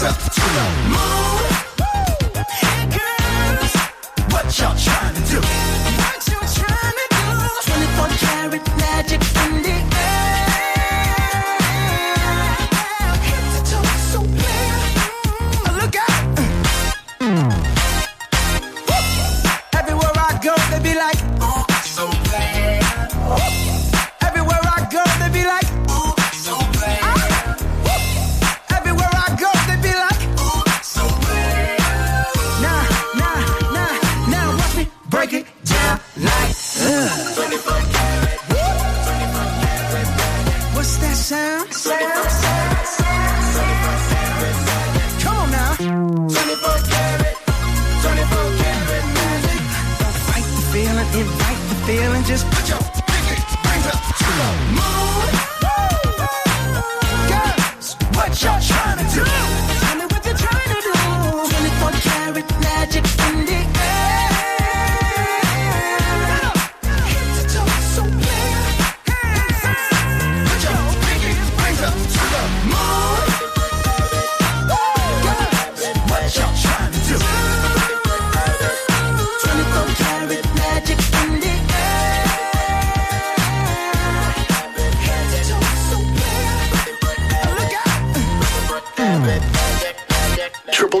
to the moon.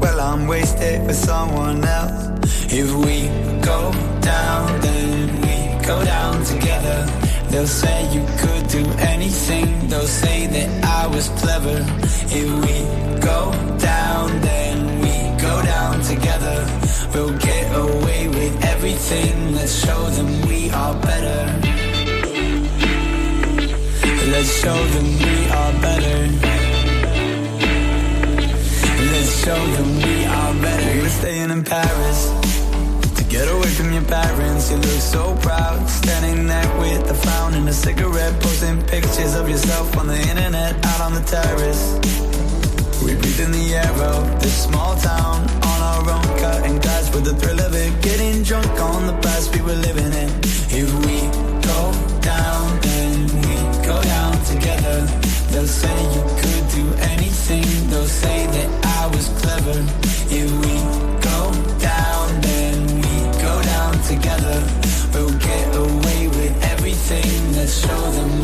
well, I'm wasted for someone else. If we go down, then we go down together. They'll say you could do anything. They'll say that I was clever. If we go down, then we go down together. We'll get away with everything. Let's show them we are better. Let's show them we are better show them we are better. We're staying in Paris to get away from your parents. You look so proud, standing there with a frown and a cigarette, posting pictures of yourself on the internet, out on the terrace. We breathe in the air of this small town on our own, cutting glass with the thrill of it, getting drunk on the past we were living in. If we go down, then we go down together. They'll say you could do anything. They'll say was clever. If we go down, then we go down together. We'll get away with everything. Let's show them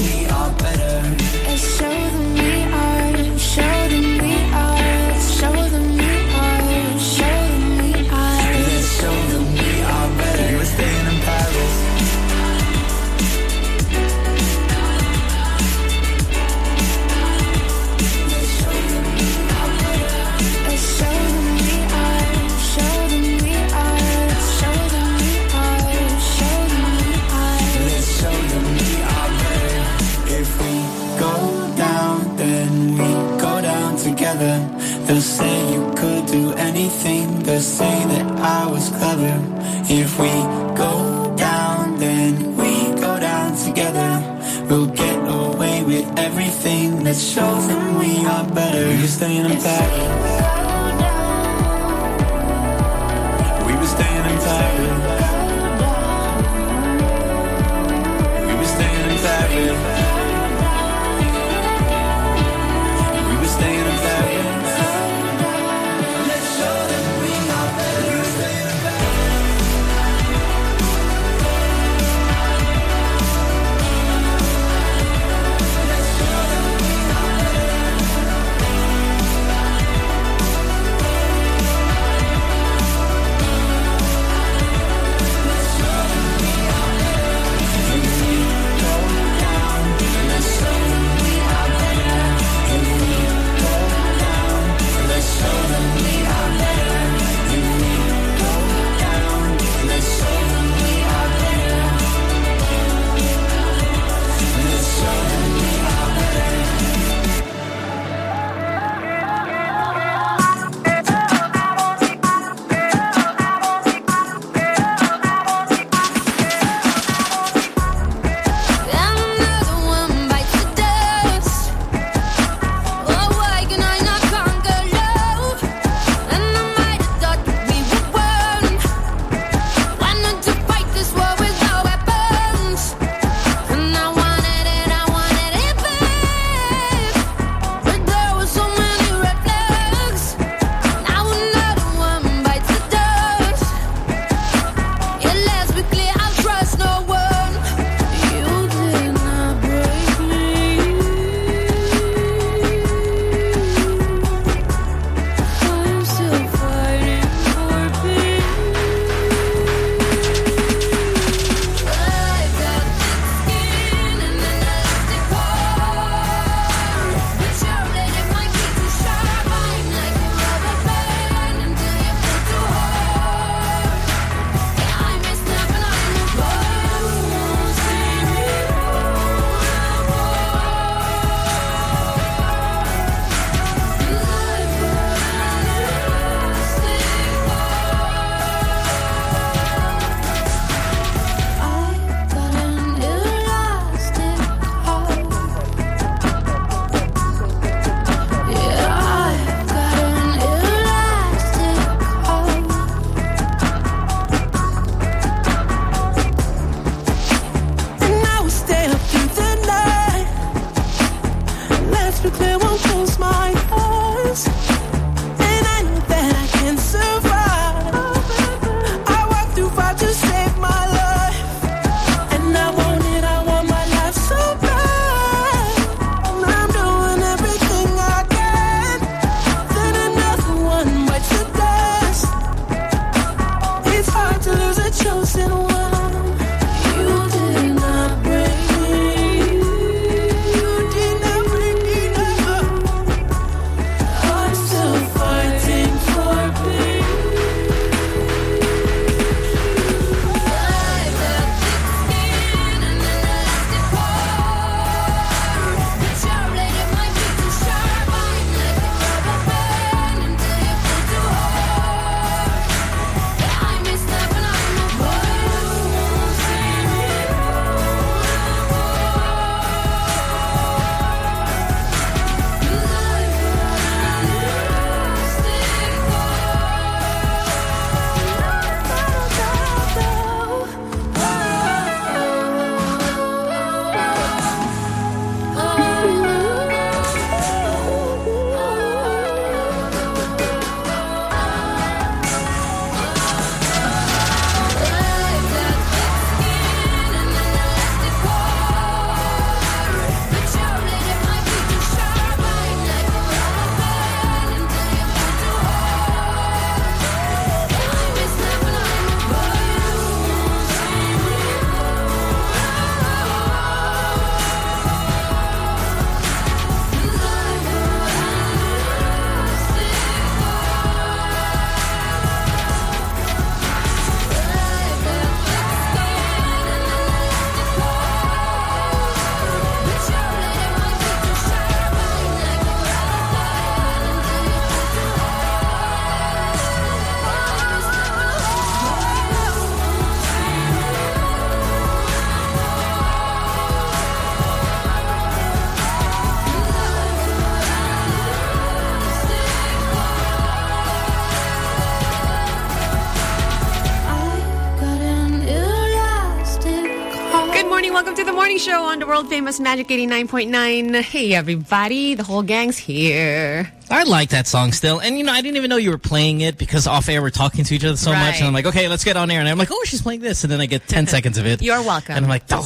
They'll say you could do anything. They'll say that I was clever. If we go down, then we go down together. We'll get away with everything. Let's show them we are better. You're staying in bed. Welcome to the morning show on the world famous Magic 89.9. Hey, everybody. The whole gang's here. I like that song still. And, you know, I didn't even know you were playing it because off air we're talking to each other so right. much. And I'm like, okay, let's get on air. And I'm like, oh, she's playing this. And then I get 10 seconds of it. You're welcome. And I'm like, oh,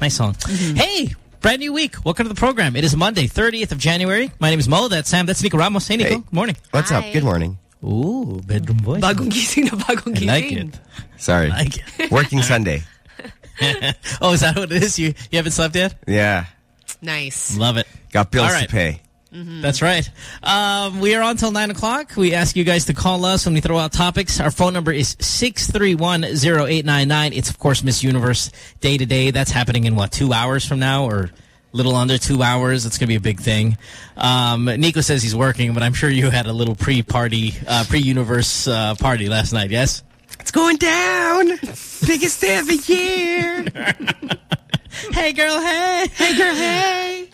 nice song. Mm -hmm. Hey, brand new week. Welcome to the program. It is Monday, 30th of January. My name is Mo. That's Sam. That's Nico Ramos. Hey, Nico. Hey. Good morning. What's Hi. up? Good morning. Ooh, bedroom voice. Bagong gising na bagong gising. I like it. Sorry. I like it. Working Sunday. oh, is that what it is? You you haven't slept yet? Yeah. Nice. Love it. Got bills right. to pay. Mm -hmm. That's right. Um, we are on till 9 o'clock. We ask you guys to call us when we throw out topics. Our phone number is 6310899. It's, of course, Miss Universe Day to Day. That's happening in, what, two hours from now or little under two hours? It's going to be a big thing. Um, Nico says he's working, but I'm sure you had a little pre-party, uh, pre-universe uh, party last night, yes? It's going down. Biggest day of the year. hey, girl, hey. Hey, girl, hey.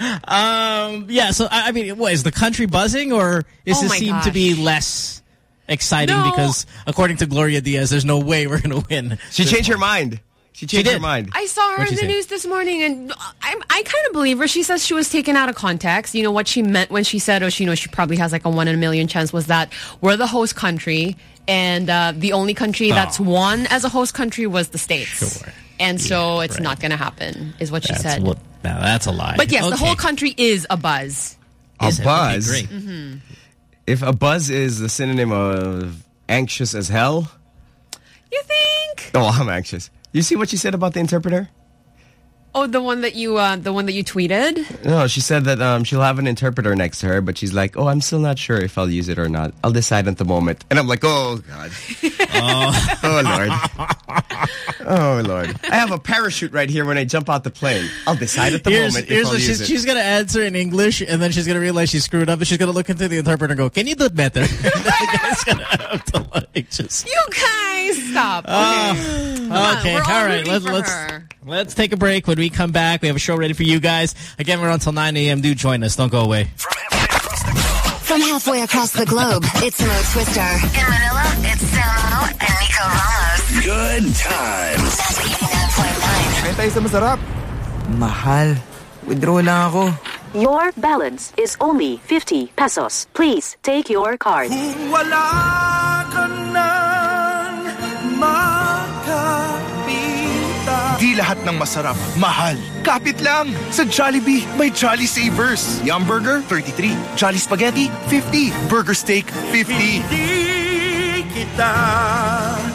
um, yeah, so, I mean, what, is the country buzzing or is oh this seem gosh. to be less exciting no. because, according to Gloria Diaz, there's no way we're going to win. She changed her mind. She changed she her mind. I saw her What'd in the say? news this morning, and I, I kind of believe her. She says she was taken out of context. You know, what she meant when she said, oh, she, you know, she probably has like a one in a million chance was that we're the host country, and uh, the only country that's won as a host country was the States. Sure. And so Yeah, it's right. not going to happen, is what she That's said. what, now that's a lie. but yes, the whole country is a buzz. A Is it? Okay, buzz. great. If a buzz is the synonym of anxious as hell. You think? Oh, I'm anxious. You see what she said about the interpreter? Oh, the one that you, uh, the one that you tweeted. No, she said that um, she'll have an interpreter next to her, but she's like, oh, I'm still not sure if I'll use it or not. I'll decide at the moment. And I'm like, oh, God. oh. Lord. Oh, Lord. I have a parachute right here when I jump out the plane. I'll decide at the Here's, moment here's if I'll what use she's, it. she's going to answer in English, and then she's going to realize she screwed up, and she's going to look into the interpreter and go, can you do it better? and then the guy's going to have to like just... You guys, stop. Okay. Ah, okay, we're all all right. rooting Let's for let's her. Let's take a break. When we come back, we have a show ready for you guys. Again, we're on until 9 a.m. Do join us. Don't go away. From halfway across the globe, it's Mo Twister. In Manila, it's Samo and Nico Ramos. Good times. Magic 89.9. tayo sa masarap. Mahal. Withdraw lang ako. Your balance is only 50 pesos. Please take your card. Kung wala ka makapita. Di lahat ng masarap, mahal. Kapit lang! Sa Jollibee, may Jolly Savers. Yum Burger, 33. Jolly Spaghetti, 50. Burger Steak, 50. Di kita.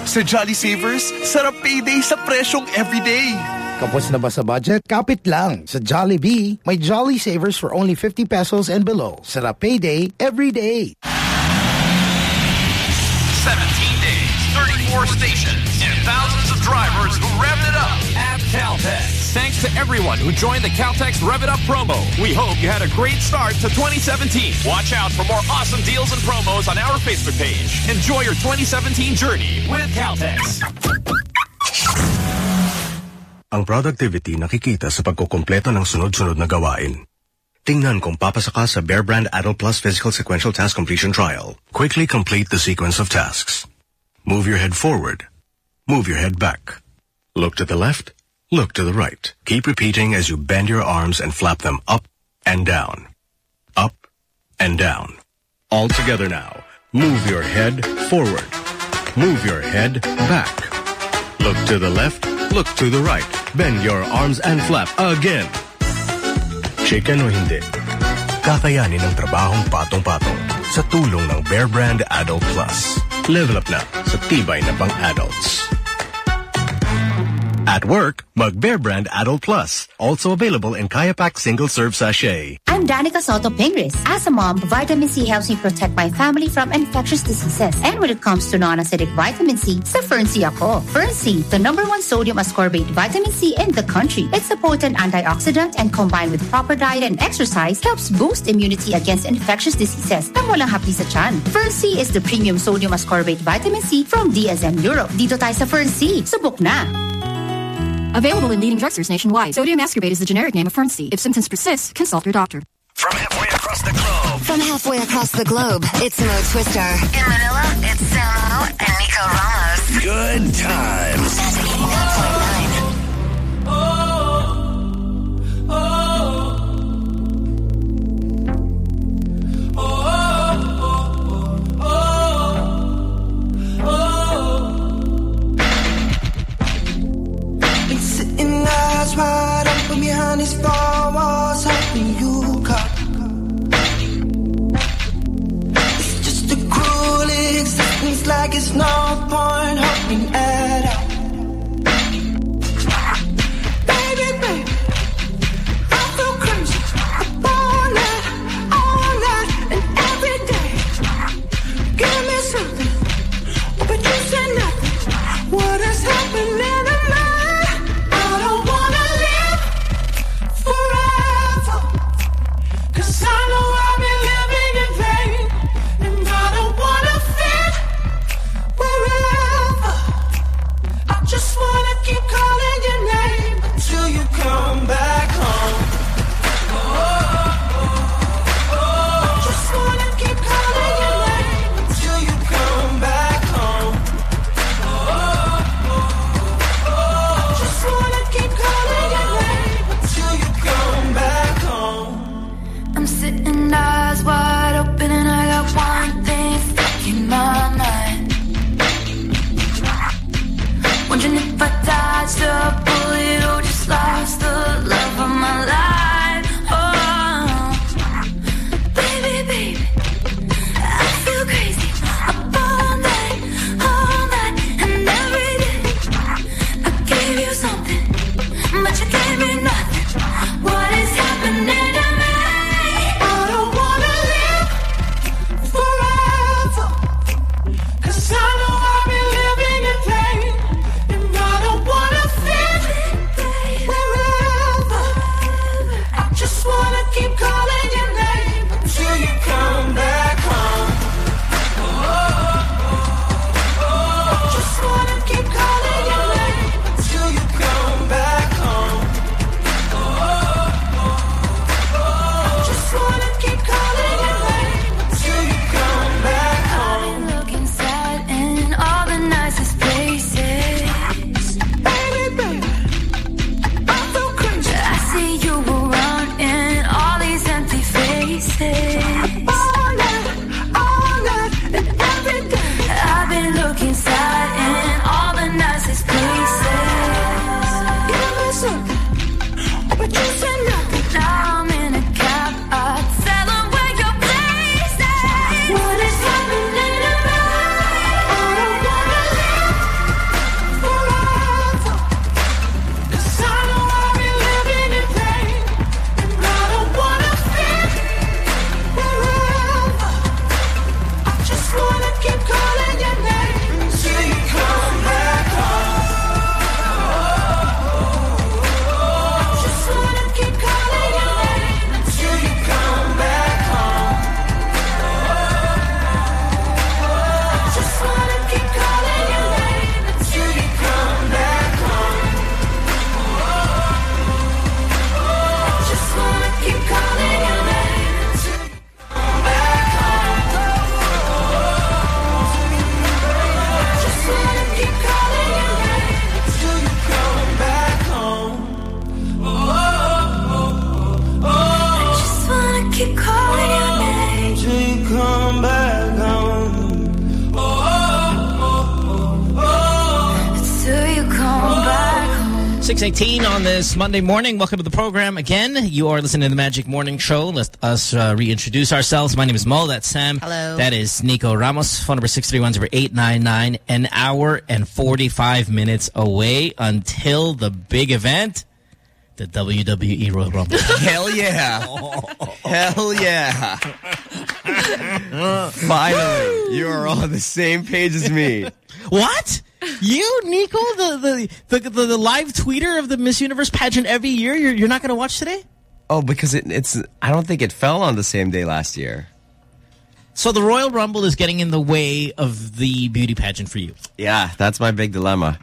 Sa Jolly Savers, sarap payday sa presyong everyday. Kapos na ba sa budget? Kapit lang. Sa Jollibee, may Jolly Savers for only 50 pesos and below. Sarap payday every day. 17 days, 34 stations, and thousands of drivers who revved it up at Caltex. Thanks to everyone who joined the Caltex Rev It Up promo. We hope you had a great start to 2017. Watch out for more awesome deals and promos on our Facebook page. Enjoy your 2017 journey with Caltex. Ang productivity nakikita sa pagkukumpleto ng sunod-sunod na gawain. Tingnan kung papasa ka sa Bear Brand Adult Plus Physical Sequential Task Completion Trial. Quickly complete the sequence of tasks. Move your head forward. Move your head back. Look to the left. Look to the right. Keep repeating as you bend your arms and flap them up and down. Up and down. All together now. Move your head forward. Move your head back. Look to the left. Look to the right. Bend your arms and flap again. Chicken o hindi, kakayanin ang trabahong patong-patong sa tulong ng Bear Brand Adult Plus. Level up na sa tibay na pang-adults. At work, mag Bear Brand Adult Plus. Also available in Kayapak Single Serve Sachet. I'm Danica Sotto Pingris. As a mom, vitamin C helps me protect my family from infectious diseases. And when it comes to non-acidic vitamin C, sa Fern-C ako. Fern-C, the number one sodium ascorbate vitamin C in the country. It's a potent antioxidant and combined with proper diet and exercise, helps boost immunity against infectious diseases na walang hapdi sa tiyan. Fern-C is the premium sodium ascorbate vitamin C from DSM Europe. Dito tayo sa Fern-C. Subok na! Available in leading drugstores nationwide. Sodium ascorbate is the generic name of Fern-C. If symptoms persist, consult your doctor. From halfway across the globe. From halfway across the globe, it's Mo Twister. In Manila, it's Samo and Nico Ramos. Good times. these four walls, hoping you come. It's just a cruel existence, like it's no point hoping at all. 618 on this Monday morning. Welcome to the program again. You are listening to the Magic Morning Show. Let us uh, reintroduce ourselves. My name is Mo. That's Sam. Hello. That is Nico Ramos. Phone number 631-0899. An hour and 45 minutes away until the big event, the WWE Royal Rumble. Hell yeah. Hell yeah. Finally, you are on the same page as me. What? You, Nico, the, the, the, the, the live tweeter of the Miss Universe pageant every year, you're, you're not going to watch today? Oh, because it, it's, I don't think it fell on the same day last year. So the Royal Rumble is getting in the way of the beauty pageant for you. Yeah, that's my big dilemma.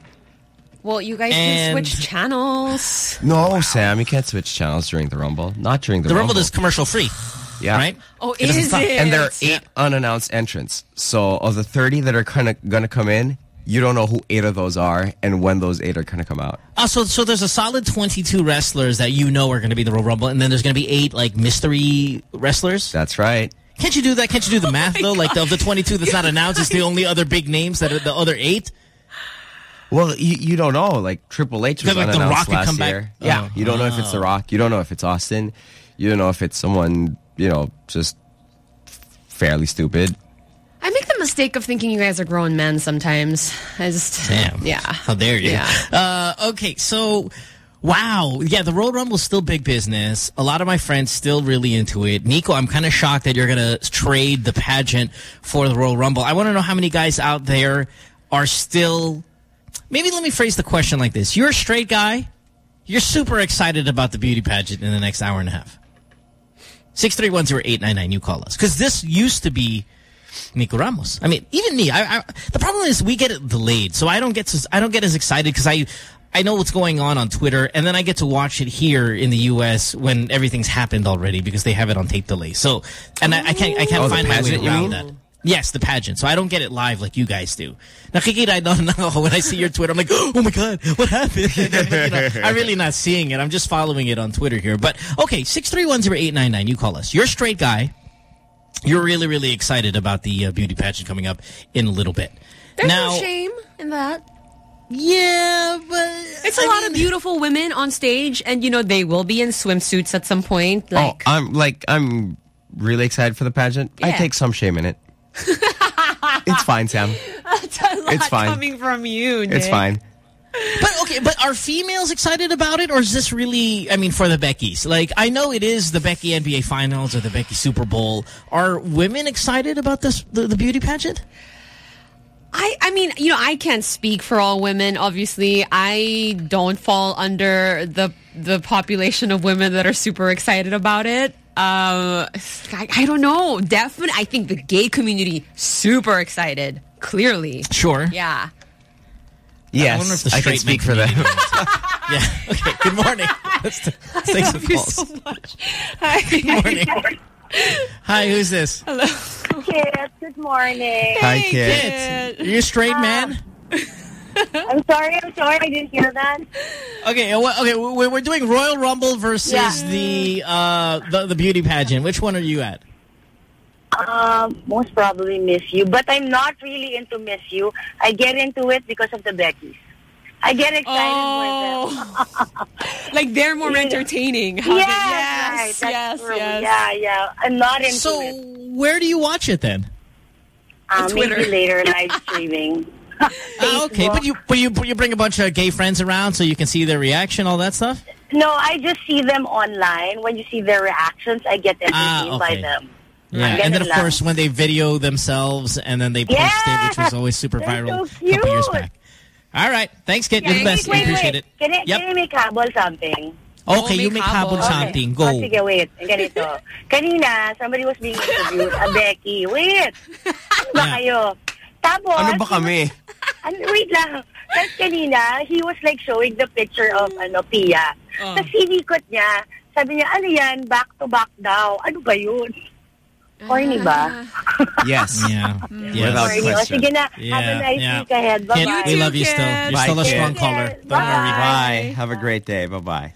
Well, you guys And- can switch channels. No, Sam, you can't switch channels during the Rumble. Not during the, The Rumble. The Rumble is commercial free. Yeah. Right? Oh, It doesn't is it? And there are eight unannounced entrants. So of the 30 that are kind of going to come in, you don't know who eight of those are and when those eight are going to come out. Oh, so so there's a solid 22 wrestlers that you know are going to be the Royal Rumble, and then there's going to be eight like mystery wrestlers. That's right. Can't you do that? Can't you do the oh math though? Like of the 22 that's not announced, it's the only other big names that are the other eight. Well, you, you don't know. Like Triple H was Like The Rock last come back? year. Yeah, Oh. you don't know if it's The oh. Rock. You don't know if it's Austin. You don't know if it's someone you know just fairly stupid. I make the mistake of thinking you guys are grown men sometimes. I just, Damn. yeah. How dare you? Yeah. Uh, okay, so wow, yeah, the Royal Rumble's still big business. A lot of my friends still really into it. Nico, I'm kind of shocked that you're gonna trade the pageant for the Royal Rumble. I want to know how many guys out there are still. Maybe let me phrase the question like this: You're a straight guy. You're super excited about the beauty pageant in the next hour and a half. Six three one zero eight nine nine. You call us because this used to be Nico Ramos. I mean, even me. I, I, the problem is we get it delayed, so I don't get to, I don't get as excited because I I know what's going on on Twitter, and then I get to watch it here in the U.S. when everything's happened already because they have it on tape delay. So, and I, I can't I can't Oh, the find my way pageant, around that. Yes, the pageant. So I don't get it live like you guys do. Nakikita ako when I see your Twitter. I'm like, oh my God, what happened? You know, I'm really not seeing it. I'm just following it on Twitter here. But okay, 6310899, you call us. You're a straight guy. You're really, really excited about the uh, beauty pageant coming up in a little bit. There's now, no shame in that. Yeah, but it's a lot of beautiful women on stage, and you know they will be in swimsuits at some point. Like, oh, I'm like I'm really excited for the pageant. I take some shame in it. it's fine, Sam. that's a lot it's fine. coming from you. It's fine. But okay, but are females excited about it, or is this really? I mean, for the Beckys, like I know it is the Becky NBA Finals or the Becky Super Bowl. Are women excited about this the, the beauty pageant? I, I mean, you know, I can't speak for all women. Obviously, I don't fall under the the population of women that are super excited about it. Uh, I, I don't know. Definitely, I think the gay community super excited. Clearly, Sure. yeah. Yes, I wonder if the I can speak for them. yeah. Okay. Good morning. Let's, let's take some calls. so much. Hi. Good morning. Hi, who's this? Hello. Kit, good morning. Hi, Kit. Kit. Are you a straight man? I'm sorry, I'm sorry, I didn't hear that. Okay. Okay. we- We're doing Royal Rumble versus Yeah. the uh the, the beauty pageant. Which one are you at? Um, most probably Miss You, but I'm not really into Miss You. I get into it because of the Beckys. I get excited Oh. for them. like they're more entertaining. How yes, they- right, yes, that's yes, true. yes. Yeah, yeah. I'm not into So it. where do you watch it then? Um, Twitter. Maybe later live streaming. Ah, okay, but you but you you bring a bunch of gay friends around so you can see their reaction, all that stuff. No, I just see them online. When you see their reactions, I get entertained Ah, by them. Yeah, and then of laugh. course when they video themselves and then they post it, which was always super viral so a couple years back. All right, thanks, kid. You're the best. Wait, Appreciate wait. it. Can I, Yep. can I make habol something? Okay, you make habol Okay. something. Oh, Go. Oh, sige, wait. Ganito. Kanina, somebody was being interviewed, a Becky. Wait! Ano ba Yeah. kayo? Tapos, Ano ba kami? ano, wait lang. Tapos kanina, he was like showing the picture of ano Pia. Oh. Tapos sinikot niya. Sabi niya, ano yan? Back to back daw. Ano ba yun? Corny ba? Yes. Yeah. Without Corny. O, question. sige na. Have a Yeah, nice yeah. week ahead. Kid, Bye-bye. we love you still. You're Bye, still a kid. strong caller. Don't worry. Bye. Have a great day. Bye bye.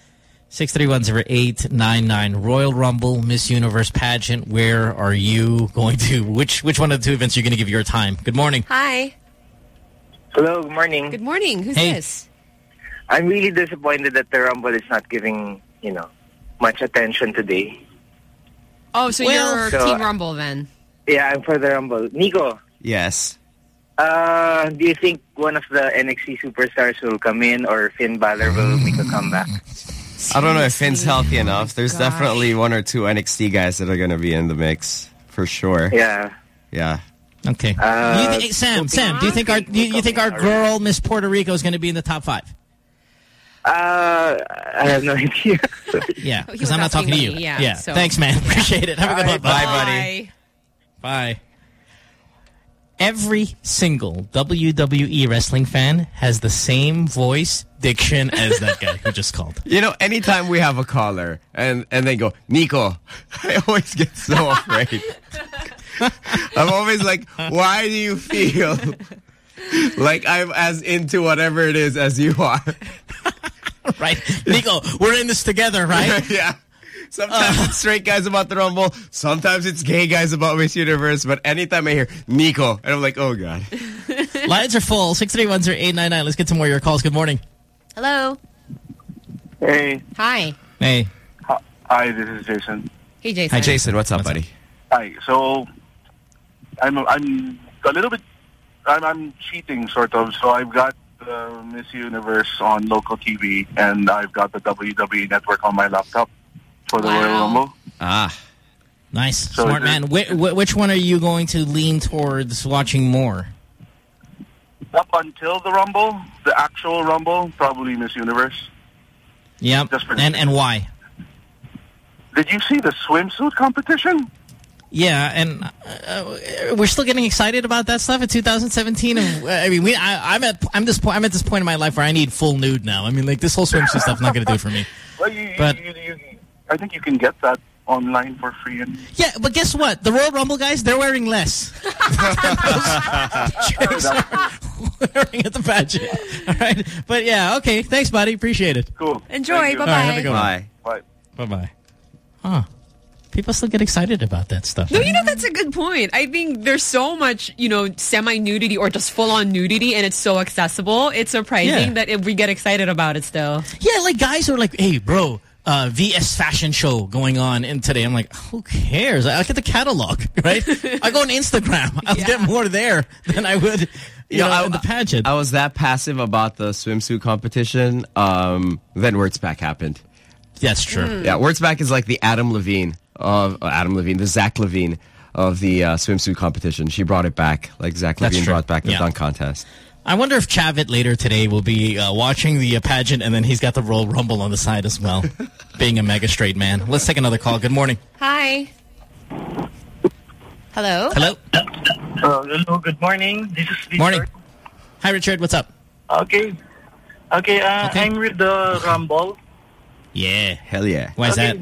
6310899 Royal Rumble Miss Universe pageant. Where are you going to? Which which one of the two events are you going to give your time? Good morning. Hi. Hello, good morning. Good morning. Who's Hey. this? I'm really disappointed that the Rumble is not giving, you know, much attention today. Oh, so Well- you're So, Team Rumble then? Yeah, I'm for the Rumble. Nico, Yes. uh, do you think one of the NXT superstars will come in or Finn Balor will make a comeback? I don't know if Finn's healthy enough. There's Gosh. definitely one or two NXT guys that are going to be in the mix for sure. Yeah. Yeah. Okay. Uh, you thi- Sam, Sam, do you think our do you, you think our girl Miss Puerto Rico is going to be in the top five? Uh, I have no idea. Yeah, because I'm not asking talking to you. me, yeah, so- Thanks, man. Appreciate it. Have a good one. Bye, buddy. Bye. Every single WWE wrestling fan has the same voice, diction as that guy who just called. You know, anytime we have a caller and, and they go, Nico, I always get so afraid. I'm always like, why do you feel like I'm as into whatever it is as you are? right? Nico, we're in this together, right? yeah. Sometimes it's straight guys about the Rumble. Sometimes it's gay guys about Miss Universe. But anytime I hear Nico, and I'm like, oh, God. Lines are full. 631-0899. Let's get some more of your calls. Good morning. Hello. Hey. Hi. Hey. Hi, this is Jason. Hey, Jason. Hi, Jason. What's up, buddy? Hi. So, I'm I'm a little bit. I'm, I'm cheating, sort of. So I've got the Miss Universe on local TV, and I've got the WWE Network on my laptop for the Royal Rumble. Ah. Nice. So Smart man. Wh wh which one are you going to lean towards watching more? Up until the Rumble, the actual Rumble, probably Miss Universe. Yep. And and why? Did you see the swimsuit competition? Yeah, and uh, we're still getting excited about that stuff in 2017. And, uh, I mean, we, I, I'm at I'm this point I'm at this point in my life where I need full nude now. I mean, like this whole swimsuit stuff is not going to do it for me. Well, you, But- you, you, you, I think you can get that online for free. And Yeah, but guess what? The Royal Rumble guys, they're wearing less. Chicks are wearing at the pageant. All right, but yeah, okay. Thanks, buddy. Appreciate it. Cool. Enjoy. All right, have a Bye-bye. good one. Bye. Bye. Bye bye. Huh. People still get excited about that stuff. No, you know, that's a good point. I think there's so much, you know, semi-nudity or just full-on nudity and it's so accessible. It's surprising Yeah. that if we get excited about it still. Yeah, like guys are like, hey, bro, uh, VS fashion show going on in today. I'm like, who cares? I look at the catalog, right? I go on Instagram. I'll get more there than I would, you know, I, the pageant. I was that passive about the swimsuit competition. Um, then Wurtzbach happened. That's true. Mm. Yeah, Wurtzbach is like the Adam Levine of uh, Adam Levine, the Zach LaVine of the uh, swimsuit competition. She brought it back, like Zach That's LaVine true. brought back the Yeah. dunk contest. I wonder if Chavit later today will be uh, watching the uh, pageant and then he's got the Royal Rumble on the side as well, being a mega straight man. Let's take another call. Good morning. Hi. Hello? Hello. Uh, hello, good morning. This is Richard. Morning. Hi, Richard. What's up? Okay. Okay, uh, Okay. I'm with the Rumble. Yeah. Hell yeah. Why is Okay.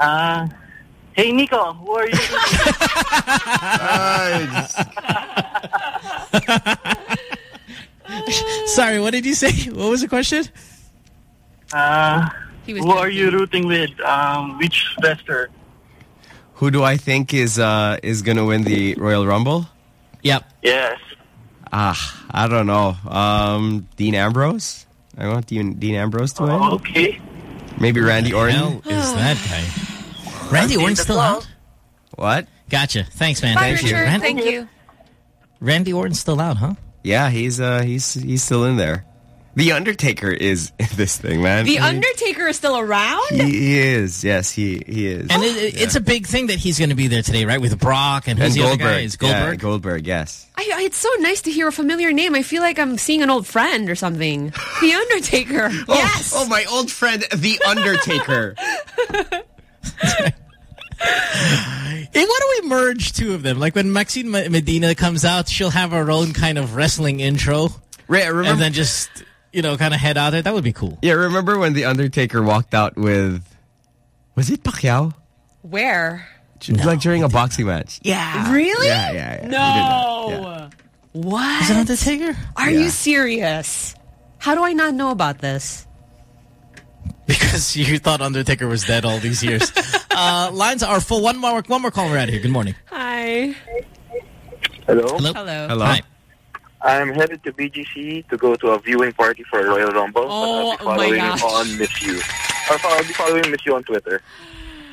Uh, hey, Nico, who are you? Sorry, what did you say? What was the question? Uh, who are you rooting with? Um, which wrestler? Who do I think is uh, is going to win the Royal Rumble? Yep. Yes. Ah, I don't know. Um, Dean Ambrose. I want Dean, Dean Ambrose to win. Oh, Okay. Maybe Randy Orton. Hell is that guy? Randy Orton's still out? What? Gotcha. Thanks, man. Bye, Thank you. Richard. Ran- Thank you. Randy Orton's still out, huh? Yeah, he's uh he's he's still in there. The Undertaker is this thing, man. The Undertaker is still around? He, he is. Yes, he he is. And it, it- it's a big thing that he's going to be there today, right? With Brock and who's and the other Goldberg. guy? Is Goldberg? Yeah, Goldberg. Yes. I, I- it's so nice to hear a familiar name. I feel like I'm seeing an old friend or something. The Undertaker. yes. Oh, my old friend, The Undertaker. Hey, why don't we merge two of them? Like when Maxine Medina comes out, she'll have her own kind of wrestling intro. Right, remember- and then just, you know, kind of head out there. That would be cool. yeah, remember when The Undertaker walked out with, was it Pacquiao? Where? Like during a boxing match. Yeah. Really? Yeah, yeah, yeah. He did No. that, What? Is it Undertaker? Are Yeah. you serious? How do I not know about this? Because you thought Undertaker was dead all these years. uh, lines are full. One more, one more call. We're out of here. Good morning. Hi. Hello? Hello. Hello. Hello. Hi. I'm headed to BGC to go to a viewing party for Royal Rumble. Oh, but I'll be oh my following gosh. on Miss You. I'll be following Miss You on Twitter.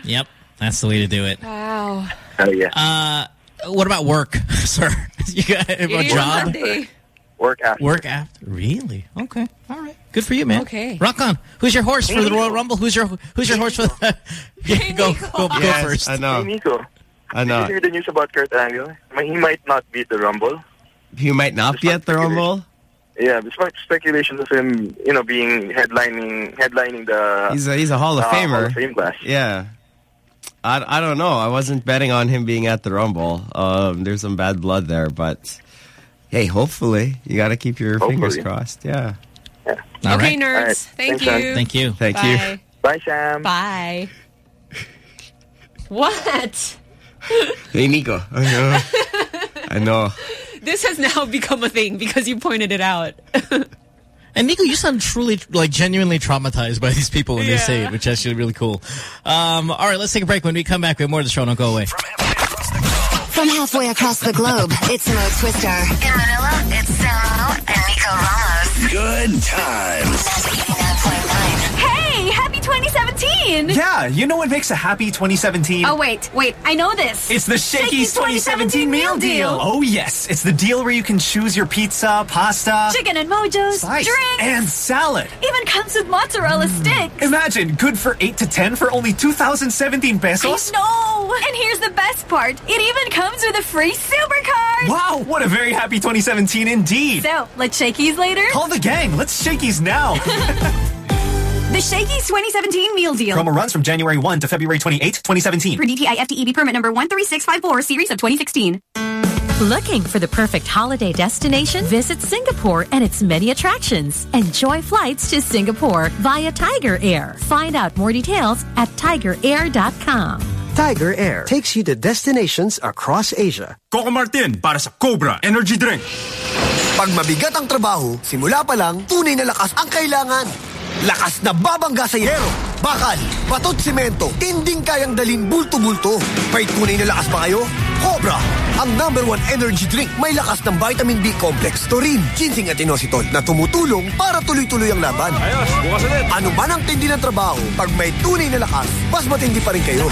Yep. That's the way to do it. Wow. Hell yeah. Uh, what about work, sir? You got a job? Work after. Work after? Really? Okay. All right. Good for you, man. Okay. Rock on. Who's your horse for the Royal Rumble? Who's your Who's your horse for the... Yeah, go, go, go Yes, first. I know. Hey, Nico. I Did you hear the news about Kurt Angle? He might not beat the Rumble. He might not be at the Rumble. Yeah, despite speculations of him, you know, being headlining headlining the He's a, he's a Hall of uh, Famer. Hall of Fame class. Yeah. I, I don't know. I wasn't betting on him being at the Rumble. Um, there's some bad blood there, but hey, hopefully you got to keep your fingers crossed. Yeah. All okay, right. nerds. All right. Thank Thanks, you. man. Thank you. Thank Bye. you. Bye, Sam. Bye. What? Hey, Nico. I know. I know. This has now become a thing because you pointed it out. And Nico, you sound truly, like, genuinely traumatized by these people when they say it, which is actually really cool. Um, all right, let's take a break. When we come back, we have more of the show. Don't go away. From halfway across the globe, it's Mo Twister. In Manila, it's Samo and Nico Ramos. Good times. 2017! Yeah, you know what makes a happy 2017? Oh, wait, wait, I know this. It's the Shakey's 2017 meal deal. Oh, yes. It's the deal where you can choose your pizza, pasta, Chicken and mojos, slice, drinks, and salad. even comes with mozzarella mm. sticks. Imagine, good for 8 to 10 for only 2017 pesos? No! And here's the best part. It even comes with a free supercard! Wow, what a very happy 2017 indeed. So, let's shakies later? Call the gang. Let's Shakey's now. The Shakey's 2017 meal deal. Promo runs from January 1 to February 28, 2017. For DTI FTEB permit number 13654, series of 2016. Looking for the perfect holiday destination? Visit Singapore and its many attractions. Enjoy flights to Singapore via Tiger Air. Find out more details at tigerair.com. Tiger Air takes you to destinations across Asia. Coco Martin para sa Cobra Energy Drink. Pag mabigat ang trabaho, simula pa lang, tunay na lakas ang kailangan. Lakas na babangga sa yero, bakal, batot simento, tinding kayang dalin bulto-bulto. May tunay na lakas ba kayo? Cobra, ang number one energy drink may lakas ng vitamin B complex, taurine, ginseng at inositol na tumutulong para tuloy-tuloy ang laban. Ayos, bukas ulit. Ano man ang tindi ng trabaho, pag may tunay na lakas, mas matindi pa rin kayo.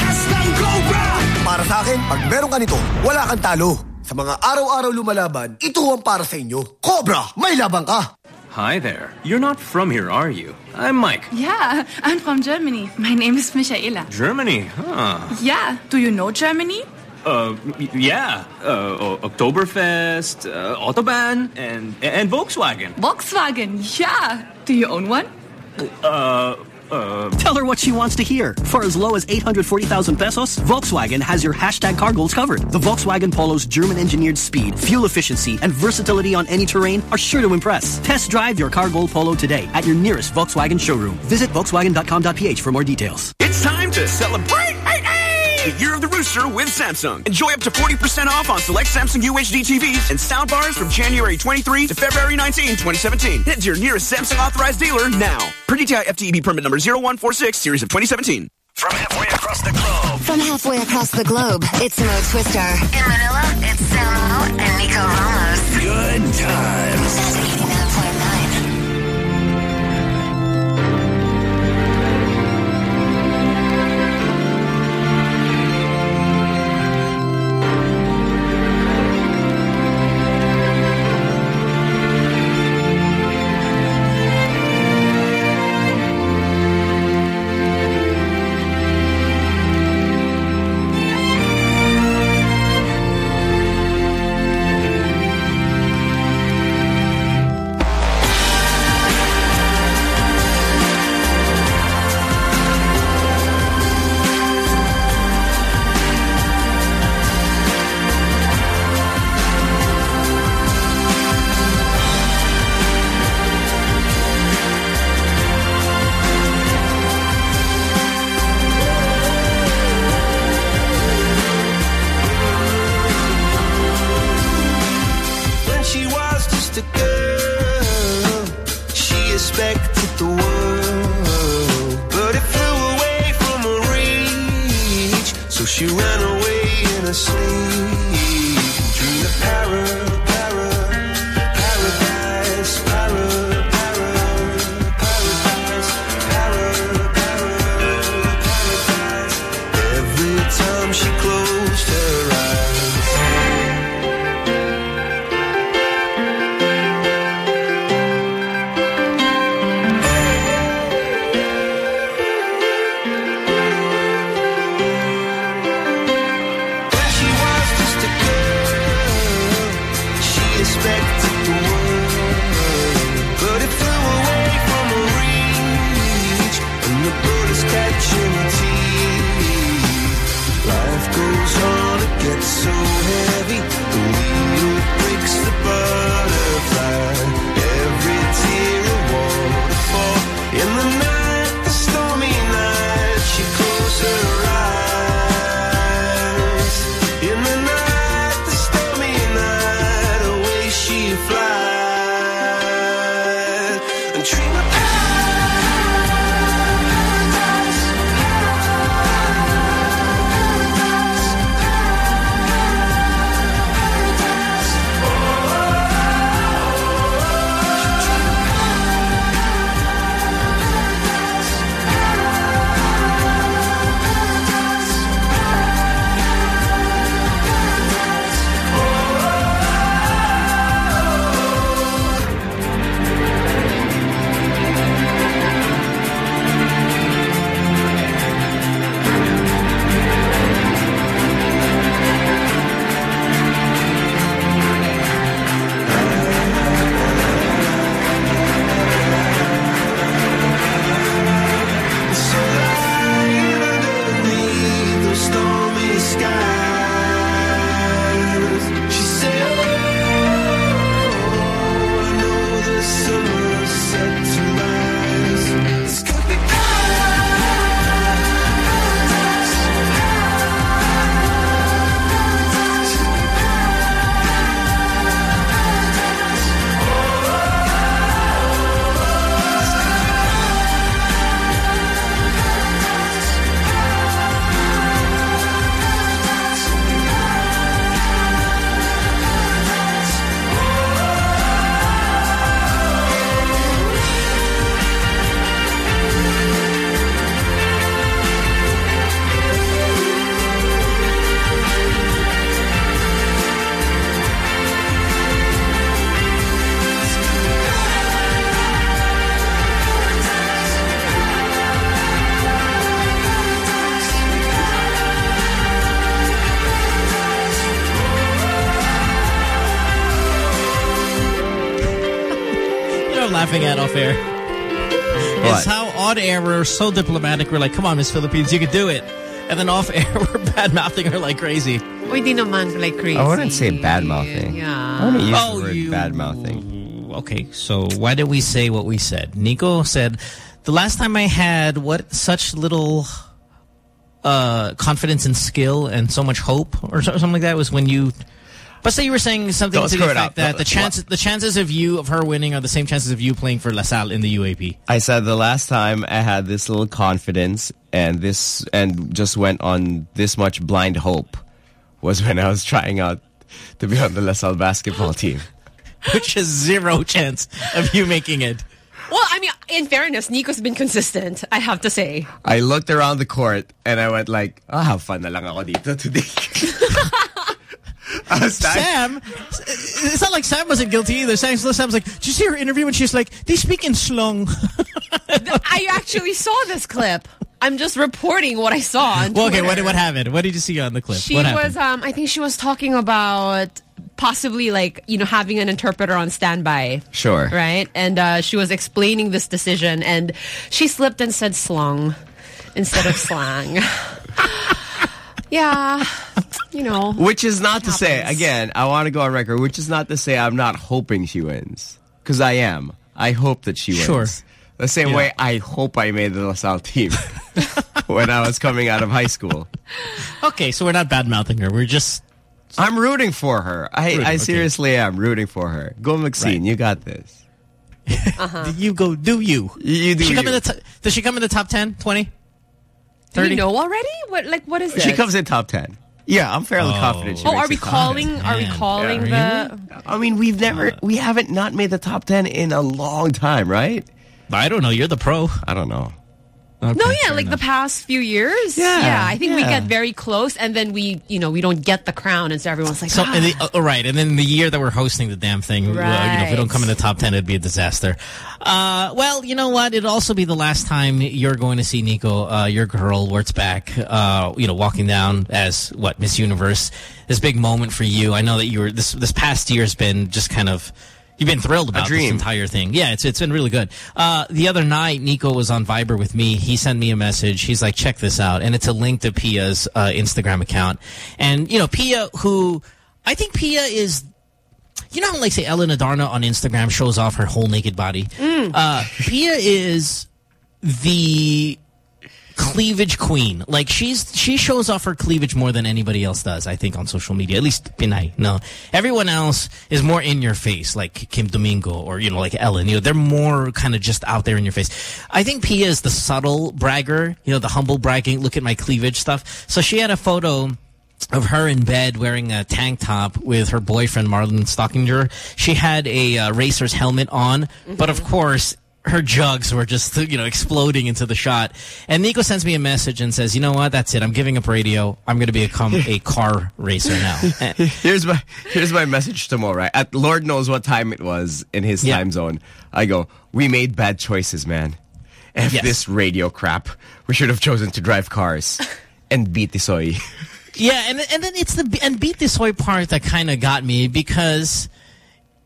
Para sa akin, pag meron ka nito, wala kang talo. Sa mga araw-araw lumalaban, ito ang para sa inyo. Cobra, may labang ka! Hi there. You're not from here, are you? I'm Mike. Yeah, I'm from Germany. My name is Michaela. Germany, huh? Yeah, do you know Germany? Uh, yeah. Uh, Oktoberfest, uh, Autobahn, and and Volkswagen. Volkswagen, yeah. Do you own one? Uh, uh. Tell her what she wants to hear. For as low as 840,000 pesos, Volkswagen has your hashtag car goals covered. The Volkswagen Polo's German-engineered speed, fuel efficiency, and versatility on any terrain are sure to impress. Test drive your car goal Polo today at your nearest Volkswagen showroom. Visit volkswagen.com.ph for more details. It's time to celebrate the Year of the Rooster with Samsung. Enjoy up to 40% off on select Samsung UHD TVs and soundbars from January 23 to February 19, 2017. Head to your nearest Samsung authorized dealer now. Per DTI FTEB permit number 0146, series of 2017. From halfway across the globe. From halfway across the globe, it's Mo Twister. In Manila, it's Samo and Nico Ramos. Good times. Off air What? is how on air we're so diplomatic. We're like, come on, Miss Philippines, you could do it. And then off air, we're bad mouthing her like crazy. Uy, di naman like crazy. I wouldn't say bad mouthing. Yeah. I wouldn't use Oh, the word you- bad mouthing. Okay, so why did we say what we said? Nico said, the last time I had what such little uh, confidence and skill and so much hope or something like that was when you... But say you were saying something Don't to the screw it effect up. that No, the chances the chances of you of her winning are the same chances of you playing for LaSalle in the UAAP. I said the last time I had this little confidence and this and just went on this much blind hope was when I was trying out to be on the LaSalle basketball team. Which is zero chance of you making it. Well, I mean, in fairness, Nico's been consistent, I have to say. I looked around the court and I went like, oh, I'll have fun na lang ako dito today. I Sam, it's not like Sam wasn't guilty either. Sam, Sam's like, did you see her interview when she's like, they speak in slung? I actually saw this clip. I'm just reporting what I saw on Well, okay, what, Twitter. what happened? What did you see on the clip? She what was, um, I think she was talking about possibly like, you know, having an interpreter on standby. Sure. Right? And uh, she was explaining this decision and she slipped and said slung instead of slang. yeah. You know. Which is not to say, again, I want to go on record, which is not to say I'm not hoping she wins. Because I am. I hope that she wins. Sure. The same Yeah. way I hope I made the LaSalle team when I was coming out of high school. Okay, so we're not bad-mouthing her. We're just... I'm rooting for her. I, Rooting, I okay. seriously am rooting for her. Go Maxine, you got this. Uh-huh. You go, do you? You do Does she come you. in the Does she come in the top 10, 20? Do 30? we know already? What like what is this? She comes in top 10. Yeah, I'm fairly Oh. confident she Oh, makes are we the top calling 10. are we calling Yeah. the I mean, we've never, we haven't not made the top 10 in a long time, right? I don't know. You're the pro. I don't know. No, yeah, like the past few years. Yeah, yeah I think we get very close, and then we, you know, we don't get the crown, and so everyone's like, So, ah. and the, uh, right, and then the year that we're hosting the damn thing, uh, you know, if we don't come in the top 10, it'd be a disaster. Uh, well, you know what? It'll also be the last time you're going to see Nico, uh, your girl, Wurtzbach, uh, you know, walking down as, what, Miss Universe. This big moment for you. I know that you were, this, this past year's been just kind of, You've been thrilled about this entire thing. Yeah, it's it's been really good. Uh, the other night, Nico was on Viber with me. He sent me a message. He's like, check this out. And it's a link to Pia's uh, Instagram account. And, you know, Pia, who... I think Pia is... You know how, like, say, Ellen Adarna on Instagram shows off her whole naked body? Uh, Pia is the cleavage queen. Like she's she shows off her cleavage more than anybody else does, I think, on social media. At least Pinay. No. Everyone else is more in your face, like Kim Domingo or, you know, like Ellen. You know, they're more kind of just out there in your face. I think Pia is the subtle bragger, you know, the humble bragging, look at my cleavage stuff. So she had a photo of her in bed wearing a tank top with her boyfriend Marlon Stockinger. She had a uh, racer's helmet on, but of course her jugs were just, you know, exploding into the shot. And Nico sends me a message and says, you know what, that's it. I'm giving up radio. I'm going to become a car racer now. And- here's my here's my message to Mo, right? At Lord knows what time it was in his Yeah. time zone. I go, we made bad choices, man. F Yes. this radio crap. We should have chosen to drive cars and be Tisoy. Yeah, and and then it's the and be Tisoy part that kind of got me because,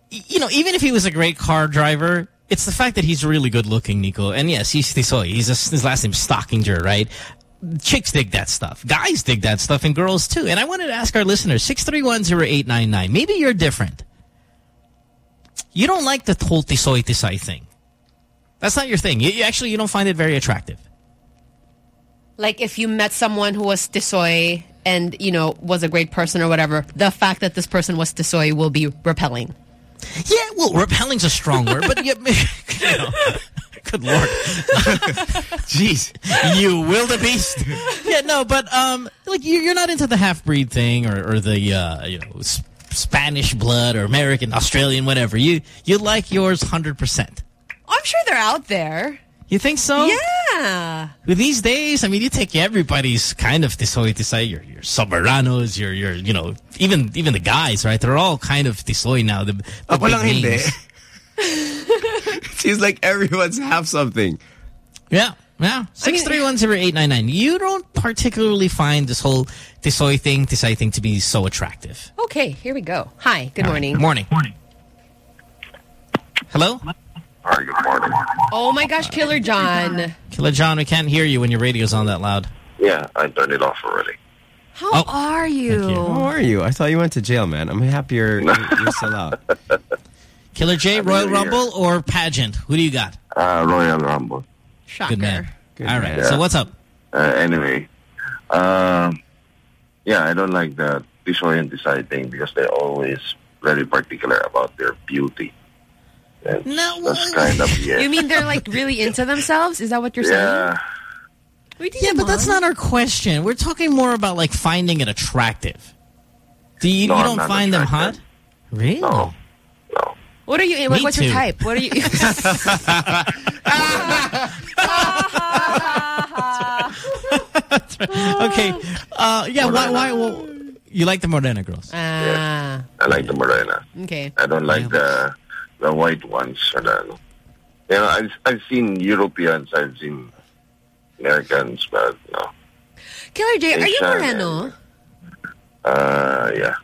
you know, even if he was a great car driver, it's the fact that he's really good looking, Nico. And yes, he's Tisoy. He's a, his last name's Stockinger, right? Chicks dig that stuff. Guys dig that stuff, and girls too. And I wanted to ask our listeners six three one zero eight nine nine. Maybe you're different. You don't like the whole Tisoy thing. That's not your thing. You, you actually you don't find it very attractive. like if you met someone who was tisoy and you know was a great person or whatever, the fact that this person was tisoy will be repelling. Yeah, well, repelling's a strong word, but you, you know, good lord, jeez, you wildebeest. yeah, no, but um, like you, you're not into the half breed thing or, or the uh, you know S Spanish blood or American, Australian, whatever. You you like yours hundred percent. I'm sure they're out there. You think so? Yeah. With these days, I mean, you take everybody's kind of tisoy tisay. Uh, your your soberanos, your your you know, even even the guys, right? They're all kind of tisoy now. The, the Ako big lang hindi. names. Seems like everyone's have something. Yeah, yeah. Six three one zero eight nine nine. You don't particularly find this whole tisoy thing, tisay thing to be so attractive. Okay, here we go. Hi, good morning. Morning. Morning. Hello. All Hi, good morning. Oh my gosh, Killer John. Killer John, we can't hear you when your radio's on that loud. Yeah, I turned it off already. How are you? How are you? I thought you went to jail, man. I'm happy you're, you're still out. Killer J, Royal Rumble or pageant? Who do you got? Uh, Royal Rumble. Good man. All right. man. So what's up? Uh, anyway, um, yeah, I don't like the Tisoy and thing because they're always very particular about their beauty. That's, No. that's kind of, yeah. You mean they're like really into themselves? Is that what you're Yeah. saying? Yeah, but that's not our question. We're talking more about like finding it attractive. Do you, No, you don't not find them hot? Really? No. What are you? Me Like, what's your type? What are you? okay. Uh, yeah. Why? Why? Well, you like the Morena girls? Ah. I like the Morena. Okay. I don't like the the white ones. Or the, you know, I've, I've seen Europeans, I've seen Americans, but no. Killer J, are you Asian Moreno? Uh, yeah.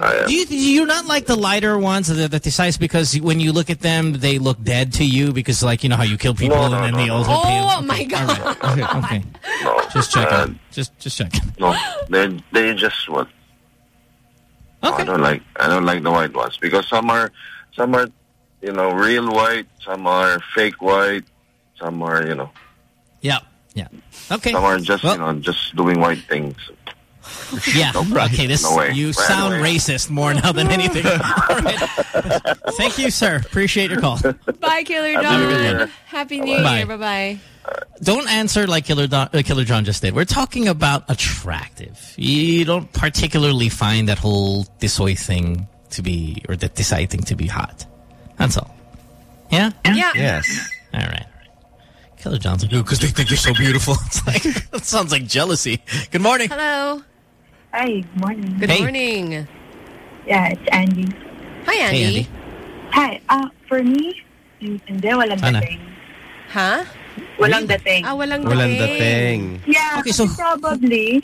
I am. Do you, do you not like the lighter ones, the, the Tisais, because when you look at them, they look dead to you? Because, like, you know how you kill people No, no, and then no, they no. also Oh pay my god. Okay. okay. Just checking. just, just checking. No, they they just what? No, I don't like I don't like the white ones because some are some are you know real white, some are fake white, some are you know Yeah. Yeah. Okay. some are just you know just doing white things. Yeah. No, okay. This No way. you Right sound away. racist more now than anything. All right. Thank you, sir. Appreciate your call. Bye, Killer Happy New Year. Happy New Bye. Year. Bye bye. Don't answer like Killer, Don, uh, Killer John just did. We're talking about attractive. You don't particularly find that whole Tisoy thing to be, or the Tisay thing to be hot. That's all. Yeah? Yeah. Yes. All right. Killer John's like, because they think you're so beautiful. It's like, that sounds like jealousy. Good morning. Hello. Hi, good morning. Good Hey. morning. Yeah, it's Andy. Hi, Andy. Hey, Andy. Hi, uh, for me, hindi, walang Ano? dating. Ha? Walang dating. Ah, walang Walang dating. Yeah, Okay, so- probably,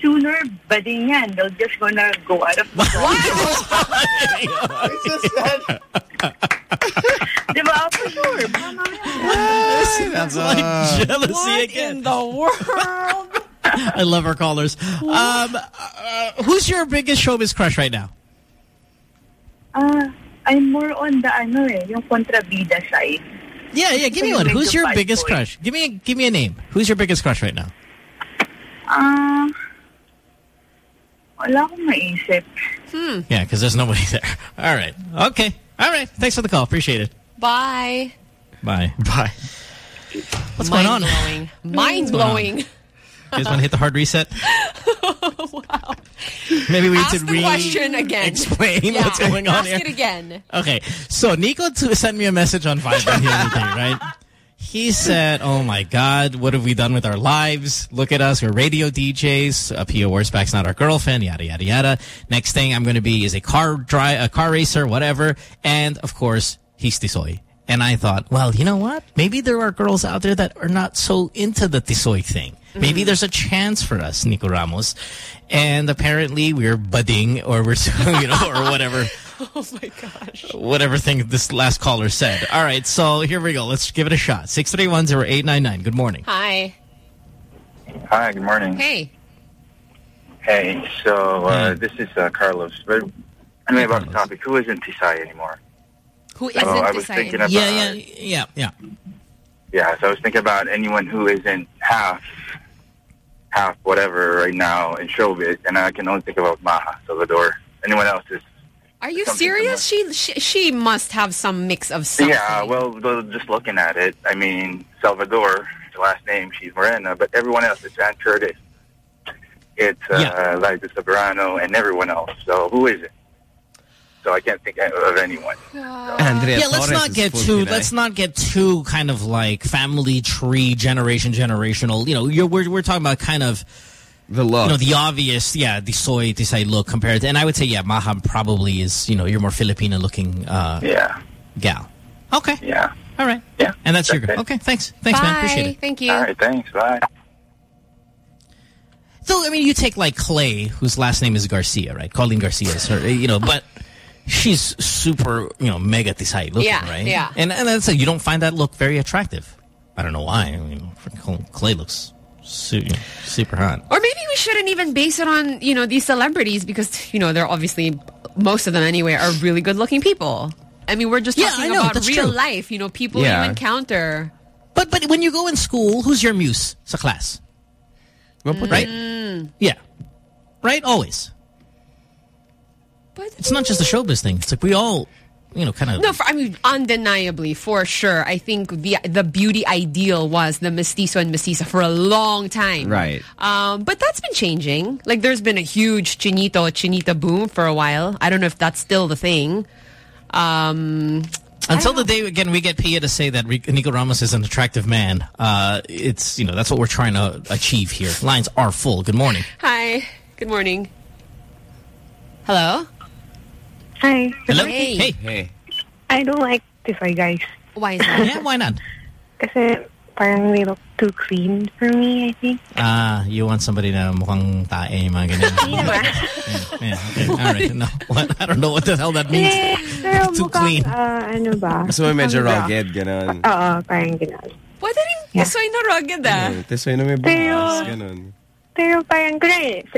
sooner bading yan. They're just gonna go out of the Di ba? For sure. That's like jealousy what again. in the world? I love our callers. Um, uh, who's your biggest showbiz crush right now? Uh, I'm more on the ano eh, yung kontrabida side. Yeah, yeah. Give me one. Who's your biggest crush? Give me, a, give me a name. Who's your biggest crush right now? Wala akong maisip. Hmm. Yeah, because there's nobody there. All right. Okay. All right. Thanks for the call. Appreciate it. Bye. Bye. Bye. What's Mind going on? blowing. Mind What's blowing. You guys want to hit the hard reset? wow. Maybe we Ask need to the re question again. explain Yeah, what's going on ask here. it again. Okay, so Nico sent me a message on Viber the other day, right? He said, oh my God, what have we done with our lives? Look at us, we're radio DJs. Uh, Pia Wurtzbach's not our girlfriend, yada, yada, yada. Next thing I'm going to be is a car dri a car racer, whatever. And, of course, he's Tisoy. And I thought, well, you know what? Maybe there are girls out there that are not so into the Tisoy thing. Maybe there's a chance for us, Nico Ramos. And apparently we're budding or we're, you know, or whatever Oh my gosh. whatever thing this last caller said. All right, so here we go. Let's give it a shot. 6310899. Good morning. Hi. Hi, good morning. Hey. Hey, so uh, this is uh, Carlos. But anyway, about the topic, who isn't Tisay anymore? Who So isn't I was deciding? thinking about Yeah, yeah, yeah, yeah. yeah. So I was thinking about anyone who isn't half, half whatever right now in showbiz, and I can only think about Maja Salvador. Anyone else is Are you serious? She, she she must have some mix of something. Yeah, well, well, just looking at it, I mean, Salvador, the last name, she's Morena, but everyone else, is Anne Curtis, it's uh, Liza Soberano, and everyone else. So who is it? So I can't think of anyone. Andrea yeah, let's Torres not get full too today. let's not get too kind of like family tree generation generational. You know, you're, we're we're talking about kind of the look. You know, the obvious, yeah, the soy this I look compared to and I would say yeah, Maham probably is, you know, you're more Filipino looking uh yeah. gal. Okay. Yeah. All right. Yeah. And that's, your That's girl. it. Okay, thanks. Thanks, man. Appreciate it. Thank you. All right, thanks. Bye. So, I mean, you take like Clay, whose last name is Garcia, right? Coleen Garcia is her, you know, but she's super, you know, mega tisay looking, Yeah, right? yeah. And and that's it. You don't find that look very attractive. I don't know why. I mean, Clay looks su super hot. Or maybe we shouldn't even base it on, you know, these celebrities because, you know, they're obviously, most of them anyway, are really good looking people. I mean, we're just Yeah, talking know, about real true. life, you know, people Yeah. you encounter. But but when you go in school, who's your muse It's a class? Right? Mm. Yeah. Right? Always. It's not just a showbiz thing. It's like we all, you know, kind of. No, for, I mean, undeniably, for sure. I think the the beauty ideal was the mestizo and mestiza for a long time. Right. Um, but that's been changing. Like, there's been a huge chinito, chinita boom for a while. I don't know if that's still the thing. Um, Until the day again we get Pia to say that Nico Ramos is an attractive man, uh, it's you know that's what we're trying to achieve here. Lines are full. Good morning. hi. Good morning. Hello? Hi. Hello. Hey. Hey. Hey. I don't like Tisoy guys. Why is that? yeah, why not? Kasi parang they look too clean for me, I think. Ah, you want somebody na mukhang tae, mga ganyan. yeah, okay. All right. No, what? I don't know what the hell that means. Pero Too mukhang, clean. ah, ano ba? Gusto mo medyo Mukhang rugged, ganun. Oo, parang gano'n. Pwede rin tisoy na rugged ah. Tisoy na may Pero- bukas, ganun. Pero parang, kunwari, for